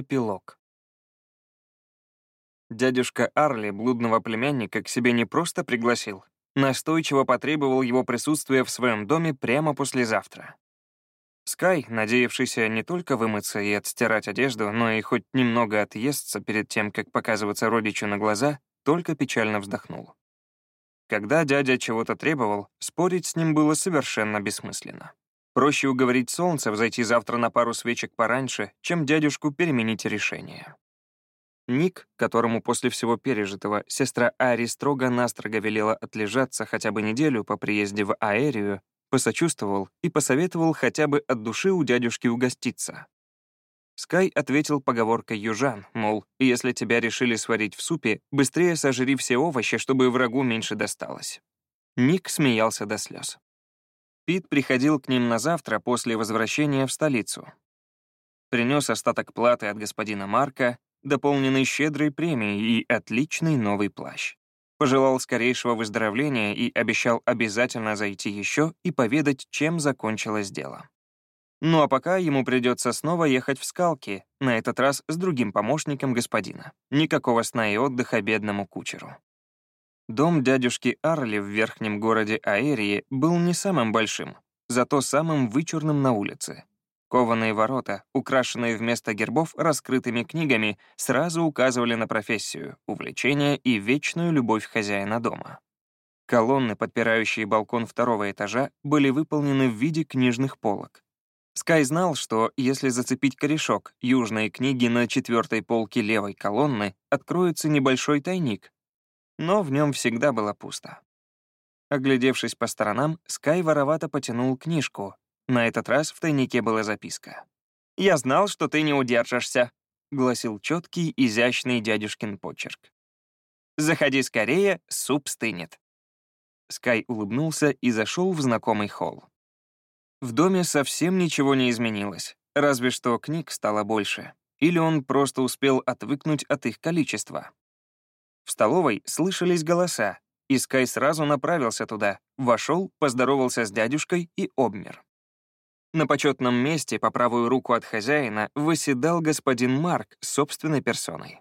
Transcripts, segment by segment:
Эпилог. Дядюшка Арли блудного племянника к себе не просто пригласил, настойчиво потребовал его присутствия в своем доме прямо послезавтра. Скай, надеявшийся не только вымыться и отстирать одежду, но и хоть немного отъесться перед тем, как показываться родичу на глаза, только печально вздохнул. Когда дядя чего-то требовал, спорить с ним было совершенно бессмысленно. Проще уговорить солнце взойти завтра на пару свечек пораньше, чем дядюшку переменить решение. Ник, которому после всего пережитого сестра Ари строго-настрого велела отлежаться хотя бы неделю по приезде в Аэрию, посочувствовал и посоветовал хотя бы от души у дядюшки угоститься. Скай ответил поговоркой южан, мол, если тебя решили сварить в супе, быстрее сожри все овощи, чтобы врагу меньше досталось. Ник смеялся до слез. Пит приходил к ним на завтра после возвращения в столицу. Принес остаток платы от господина Марка, дополненный щедрой премией и отличный новый плащ. Пожелал скорейшего выздоровления и обещал обязательно зайти еще и поведать, чем закончилось дело. Ну а пока ему придется снова ехать в скалки, на этот раз с другим помощником господина. Никакого сна и отдыха бедному кучеру. Дом дядюшки Арли в верхнем городе Аэрии был не самым большим, зато самым вычурным на улице. Кованые ворота, украшенные вместо гербов раскрытыми книгами, сразу указывали на профессию, увлечение и вечную любовь хозяина дома. Колонны, подпирающие балкон второго этажа, были выполнены в виде книжных полок. Скай знал, что если зацепить корешок южной книги на четвертой полке левой колонны, откроется небольшой тайник, но в нем всегда было пусто. Оглядевшись по сторонам, Скай воровато потянул книжку. На этот раз в тайнике была записка. «Я знал, что ты не удержишься», — гласил четкий, изящный дядюшкин почерк. «Заходи скорее, суп стынет». Скай улыбнулся и зашел в знакомый холл. В доме совсем ничего не изменилось, разве что книг стало больше. Или он просто успел отвыкнуть от их количества. В столовой слышались голоса, и Скай сразу направился туда, вошел, поздоровался с дядюшкой и обмер. На почетном месте по правую руку от хозяина выседал господин Марк собственной персоной.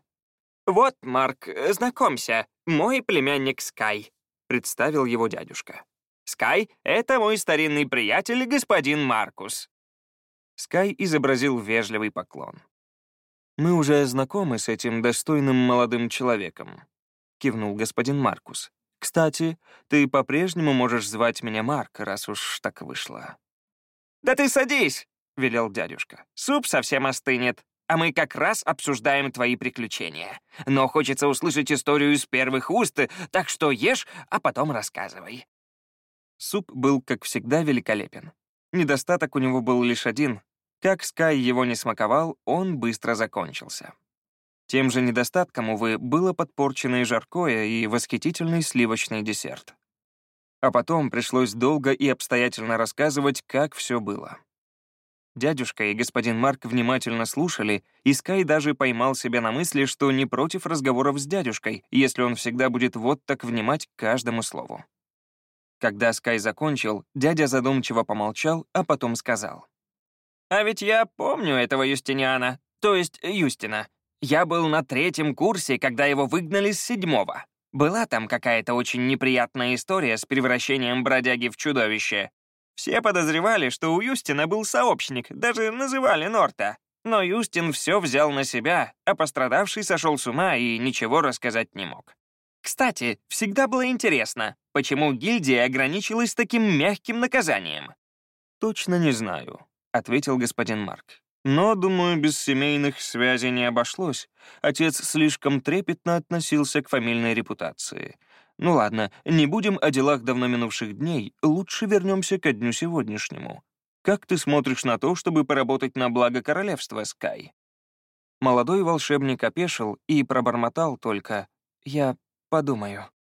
«Вот, Марк, знакомься, мой племянник Скай», — представил его дядюшка. «Скай — это мой старинный приятель, господин Маркус». Скай изобразил вежливый поклон. «Мы уже знакомы с этим достойным молодым человеком», — кивнул господин Маркус. «Кстати, ты по-прежнему можешь звать меня Марк, раз уж так вышло». «Да ты садись!» — велел дядюшка. «Суп совсем остынет, а мы как раз обсуждаем твои приключения. Но хочется услышать историю из первых уст, так что ешь, а потом рассказывай». Суп был, как всегда, великолепен. Недостаток у него был лишь один. Как Скай его не смаковал, он быстро закончился. Тем же недостатком, увы, было подпорченное жаркое и восхитительный сливочный десерт. А потом пришлось долго и обстоятельно рассказывать, как все было. Дядюшка и господин Марк внимательно слушали, и Скай даже поймал себя на мысли, что не против разговоров с дядюшкой, если он всегда будет вот так внимать каждому слову. Когда Скай закончил, дядя задумчиво помолчал, а потом сказал. «А ведь я помню этого Юстиниана, то есть Юстина. Я был на третьем курсе, когда его выгнали с седьмого. Была там какая-то очень неприятная история с превращением бродяги в чудовище. Все подозревали, что у Юстина был сообщник, даже называли Норта. Но Юстин все взял на себя, а пострадавший сошел с ума и ничего рассказать не мог. Кстати, всегда было интересно, почему гильдия ограничилась таким мягким наказанием. «Точно не знаю», — ответил господин Марк. Но, думаю, без семейных связей не обошлось. Отец слишком трепетно относился к фамильной репутации. Ну ладно, не будем о делах давно минувших дней, лучше вернемся ко дню сегодняшнему. Как ты смотришь на то, чтобы поработать на благо королевства, Скай?» Молодой волшебник опешил и пробормотал только «Я подумаю».